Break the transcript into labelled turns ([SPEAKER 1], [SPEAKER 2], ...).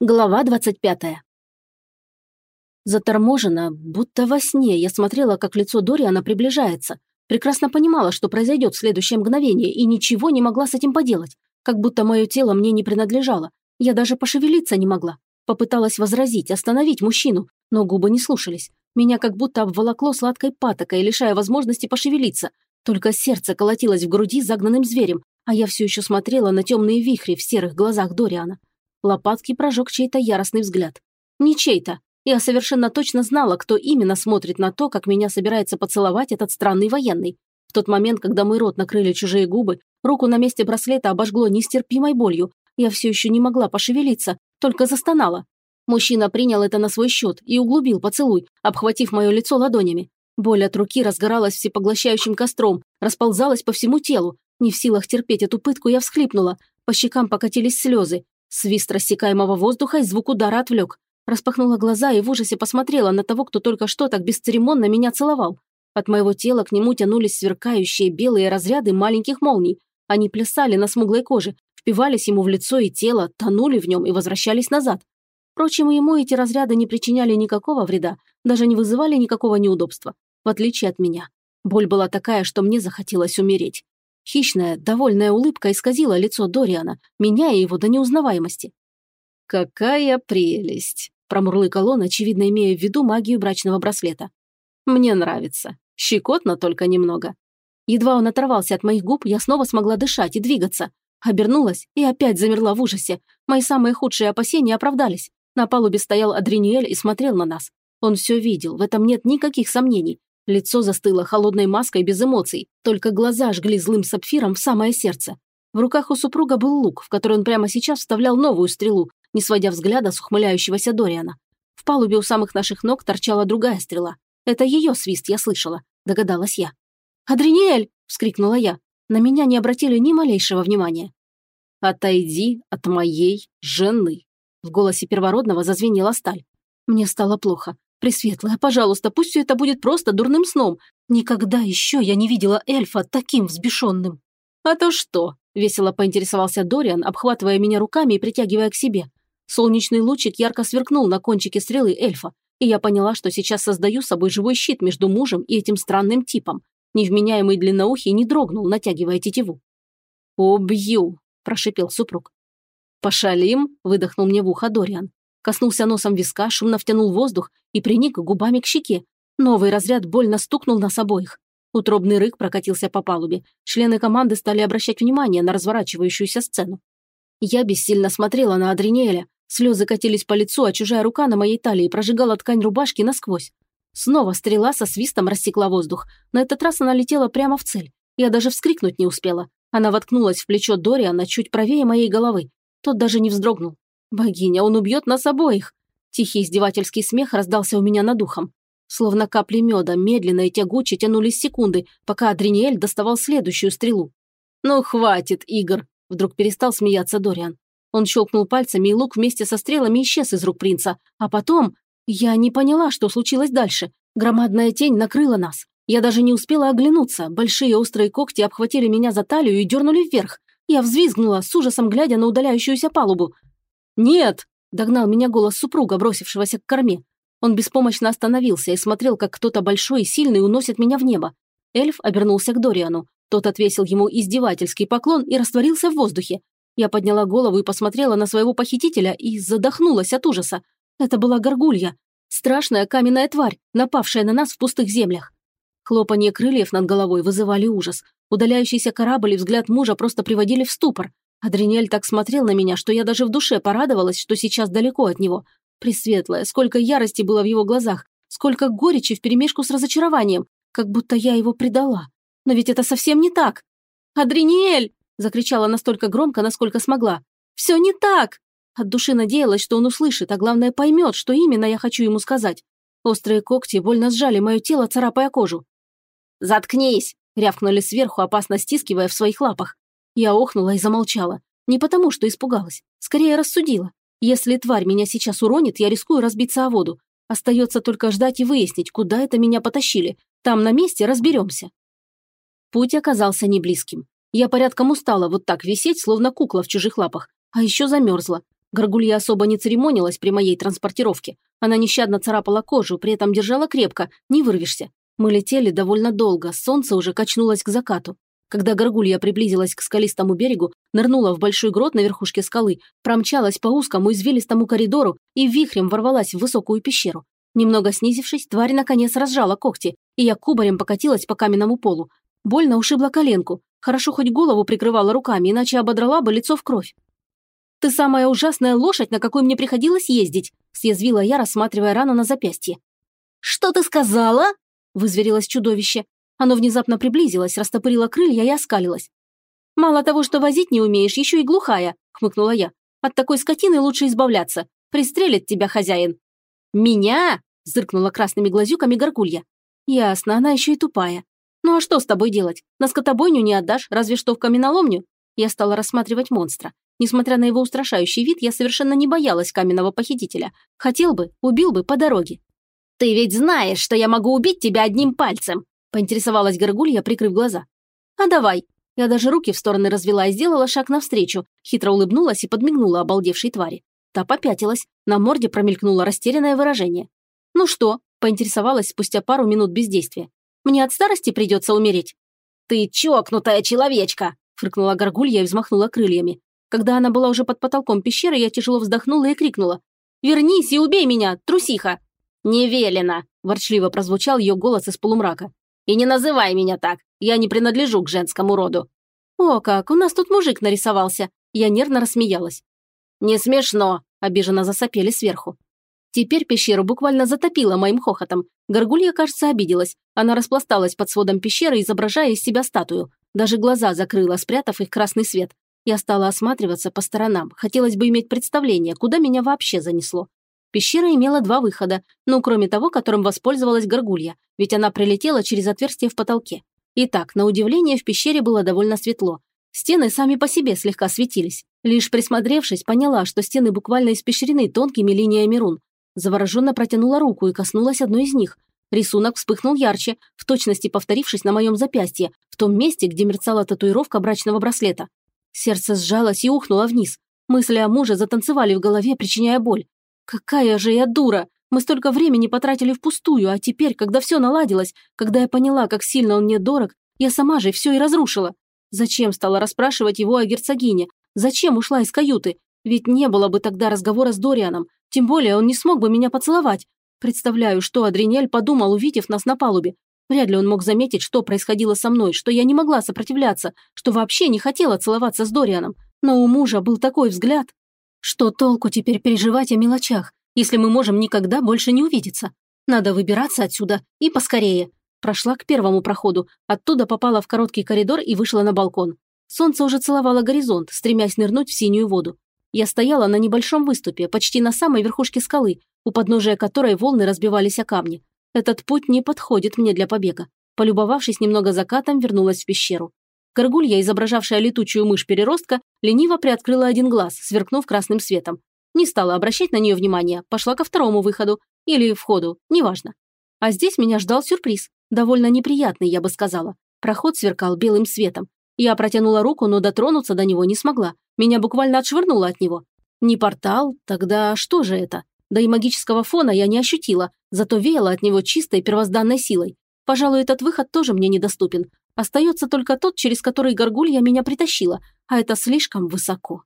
[SPEAKER 1] Глава 25. Заторможенно, будто во сне, я смотрела, как лицо Дориана приближается. Прекрасно понимала, что произойдет в следующее мгновение, и ничего не могла с этим поделать. Как будто мое тело мне не принадлежало. Я даже пошевелиться не могла. Попыталась возразить, остановить мужчину, но губы не слушались. Меня как будто обволокло сладкой патокой, лишая возможности пошевелиться. Только сердце колотилось в груди загнанным зверем, а я все еще смотрела на темные вихри в серых глазах Дориана. Лопатки прожег чей-то яростный взгляд. Не чей-то. Я совершенно точно знала, кто именно смотрит на то, как меня собирается поцеловать этот странный военный. В тот момент, когда мой рот накрыли чужие губы, руку на месте браслета обожгло нестерпимой болью. Я все еще не могла пошевелиться, только застонала. Мужчина принял это на свой счет и углубил поцелуй, обхватив мое лицо ладонями. Боль от руки разгоралась всепоглощающим костром, расползалась по всему телу. Не в силах терпеть эту пытку, я всхлипнула. По щекам покатились слезы. Свист рассекаемого воздуха и звук удара отвлек. Распахнула глаза и в ужасе посмотрела на того, кто только что так бесцеремонно меня целовал. От моего тела к нему тянулись сверкающие белые разряды маленьких молний. Они плясали на смуглой коже, впивались ему в лицо и тело, тонули в нем и возвращались назад. Впрочем, ему эти разряды не причиняли никакого вреда, даже не вызывали никакого неудобства, в отличие от меня. Боль была такая, что мне захотелось умереть. Хищная, довольная улыбка исказила лицо Дориана, меняя его до неузнаваемости. «Какая прелесть!» – промурлыкал он, очевидно имея в виду магию брачного браслета. «Мне нравится. Щекотно только немного». Едва он оторвался от моих губ, я снова смогла дышать и двигаться. Обернулась и опять замерла в ужасе. Мои самые худшие опасения оправдались. На палубе стоял Адриниэль и смотрел на нас. Он все видел, в этом нет никаких сомнений. Лицо застыло холодной маской без эмоций, только глаза жгли злым сапфиром в самое сердце. В руках у супруга был лук, в который он прямо сейчас вставлял новую стрелу, не сводя взгляда с ухмыляющегося Дориана. В палубе у самых наших ног торчала другая стрела. Это ее свист я слышала, догадалась я. «Адриниэль!» – вскрикнула я. На меня не обратили ни малейшего внимания. «Отойди от моей жены!» В голосе первородного зазвенела сталь. Мне стало плохо. Пресветлая, пожалуйста, пусть все это будет просто дурным сном. Никогда еще я не видела эльфа таким взбешенным. А то что? Весело поинтересовался Дориан, обхватывая меня руками и притягивая к себе. Солнечный лучик ярко сверкнул на кончике стрелы эльфа, и я поняла, что сейчас создаю собой живой щит между мужем и этим странным типом. Невменяемый длинноухий не дрогнул, натягивая тетиву. «Убью!» – прошипел супруг. «Пошалим?» – выдохнул мне в ухо Дориан. Коснулся носом виска, шумно втянул воздух и приник губами к щеке. Новый разряд больно стукнул нас обоих. Утробный рык прокатился по палубе. Члены команды стали обращать внимание на разворачивающуюся сцену. Я бессильно смотрела на Адриниэля. Слезы катились по лицу, а чужая рука на моей талии прожигала ткань рубашки насквозь. Снова стрела со свистом рассекла воздух. На этот раз она летела прямо в цель. Я даже вскрикнуть не успела. Она воткнулась в плечо Дориана чуть правее моей головы. Тот даже не вздрогнул. «Богиня, он убьет нас обоих!» Тихий издевательский смех раздался у меня над ухом. Словно капли меда, медленно и тягуче тянулись секунды, пока Адриниэль доставал следующую стрелу. «Ну, хватит, Игорь!» – вдруг перестал смеяться Дориан. Он щелкнул пальцами, и лук вместе со стрелами исчез из рук принца. А потом... Я не поняла, что случилось дальше. Громадная тень накрыла нас. Я даже не успела оглянуться. Большие острые когти обхватили меня за талию и дернули вверх. Я взвизгнула, с ужасом глядя на удаляющуюся палубу. «Нет!» – догнал меня голос супруга, бросившегося к корме. Он беспомощно остановился и смотрел, как кто-то большой и сильный уносит меня в небо. Эльф обернулся к Дориану. Тот отвесил ему издевательский поклон и растворился в воздухе. Я подняла голову и посмотрела на своего похитителя и задохнулась от ужаса. Это была горгулья. Страшная каменная тварь, напавшая на нас в пустых землях. Хлопанье крыльев над головой вызывали ужас. Удаляющийся корабль и взгляд мужа просто приводили в ступор. Адринель так смотрел на меня, что я даже в душе порадовалась, что сейчас далеко от него. Пресветлая, сколько ярости было в его глазах, сколько горечи вперемешку с разочарованием, как будто я его предала. Но ведь это совсем не так. «Адриниэль!» – закричала настолько громко, насколько смогла. «Все не так!» От души надеялась, что он услышит, а главное поймет, что именно я хочу ему сказать. Острые когти больно сжали мое тело, царапая кожу. «Заткнись!» – рявкнули сверху, опасно стискивая в своих лапах. Я охнула и замолчала. Не потому, что испугалась. Скорее рассудила. Если тварь меня сейчас уронит, я рискую разбиться о воду. Остается только ждать и выяснить, куда это меня потащили. Там на месте разберемся. Путь оказался неблизким. Я порядком устала вот так висеть, словно кукла в чужих лапах. А еще замерзла. Горгулья особо не церемонилась при моей транспортировке. Она нещадно царапала кожу, при этом держала крепко, не вырвешься. Мы летели довольно долго, солнце уже качнулось к закату. Когда горгулья приблизилась к скалистому берегу, нырнула в большой грот на верхушке скалы, промчалась по узкому извилистому коридору и вихрем ворвалась в высокую пещеру. Немного снизившись, тварь наконец разжала когти, и я кубарем покатилась по каменному полу. Больно ушибла коленку. Хорошо хоть голову прикрывала руками, иначе ободрала бы лицо в кровь. «Ты самая ужасная лошадь, на какой мне приходилось ездить», съязвила я, рассматривая рану на запястье. «Что ты сказала?» вызверилось чудовище. Оно внезапно приблизилось, растопырило крылья и оскалилось. «Мало того, что возить не умеешь, еще и глухая», хмыкнула я. «От такой скотины лучше избавляться. Пристрелит тебя хозяин». «Меня?» зыркнула красными глазюками горгулья. «Ясно, она еще и тупая. Ну а что с тобой делать? На скотобойню не отдашь, разве что в каменоломню?» Я стала рассматривать монстра. Несмотря на его устрашающий вид, я совершенно не боялась каменного похитителя. Хотел бы, убил бы по дороге. «Ты ведь знаешь, что я могу убить тебя одним пальцем!» Поинтересовалась Горгулья, прикрыв глаза. «А давай!» Я даже руки в стороны развела и сделала шаг навстречу, хитро улыбнулась и подмигнула обалдевшей твари. Та попятилась, на морде промелькнуло растерянное выражение. «Ну что?» – поинтересовалась спустя пару минут бездействия. «Мне от старости придется умереть». «Ты чокнутая человечка!» – фыркнула Горгулья и взмахнула крыльями. Когда она была уже под потолком пещеры, я тяжело вздохнула и крикнула. «Вернись и убей меня, трусиха!» «Не велено!» – ворчливо прозвучал ее голос из полумрака. «И не называй меня так, я не принадлежу к женскому роду». «О как, у нас тут мужик нарисовался!» Я нервно рассмеялась. «Не смешно!» – обиженно засопели сверху. Теперь пещеру буквально затопило моим хохотом. Горгулья, кажется, обиделась. Она распласталась под сводом пещеры, изображая из себя статую. Даже глаза закрыла, спрятав их красный свет. Я стала осматриваться по сторонам. Хотелось бы иметь представление, куда меня вообще занесло. Пещера имела два выхода, ну, кроме того, которым воспользовалась горгулья, ведь она прилетела через отверстие в потолке. Итак, на удивление, в пещере было довольно светло. Стены сами по себе слегка светились. Лишь присмотревшись, поняла, что стены буквально испещрены тонкими линиями рун. Завороженно протянула руку и коснулась одной из них. Рисунок вспыхнул ярче, в точности повторившись на моем запястье, в том месте, где мерцала татуировка брачного браслета. Сердце сжалось и ухнуло вниз. Мысли о муже затанцевали в голове, причиняя боль. Какая же я дура! Мы столько времени потратили впустую, а теперь, когда все наладилось, когда я поняла, как сильно он мне дорог, я сама же все и разрушила. Зачем стала расспрашивать его о герцогине? Зачем ушла из каюты? Ведь не было бы тогда разговора с Дорианом. Тем более он не смог бы меня поцеловать. Представляю, что Адринель подумал, увидев нас на палубе. Вряд ли он мог заметить, что происходило со мной, что я не могла сопротивляться, что вообще не хотела целоваться с Дорианом. Но у мужа был такой взгляд. Что толку теперь переживать о мелочах, если мы можем никогда больше не увидеться? Надо выбираться отсюда и поскорее. Прошла к первому проходу, оттуда попала в короткий коридор и вышла на балкон. Солнце уже целовало горизонт, стремясь нырнуть в синюю воду. Я стояла на небольшом выступе, почти на самой верхушке скалы, у подножия которой волны разбивались о камни. Этот путь не подходит мне для побега. Полюбовавшись немного закатом, вернулась в пещеру. Горгулья, изображавшая летучую мышь-переростка, лениво приоткрыла один глаз, сверкнув красным светом. Не стала обращать на нее внимания, пошла ко второму выходу. Или входу, неважно. А здесь меня ждал сюрприз. Довольно неприятный, я бы сказала. Проход сверкал белым светом. Я протянула руку, но дотронуться до него не смогла. Меня буквально отшвырнуло от него. Не портал, тогда что же это? Да и магического фона я не ощутила, зато веяло от него чистой первозданной силой. Пожалуй, этот выход тоже мне недоступен. Остается только тот, через который горгулья меня притащила, а это слишком высоко.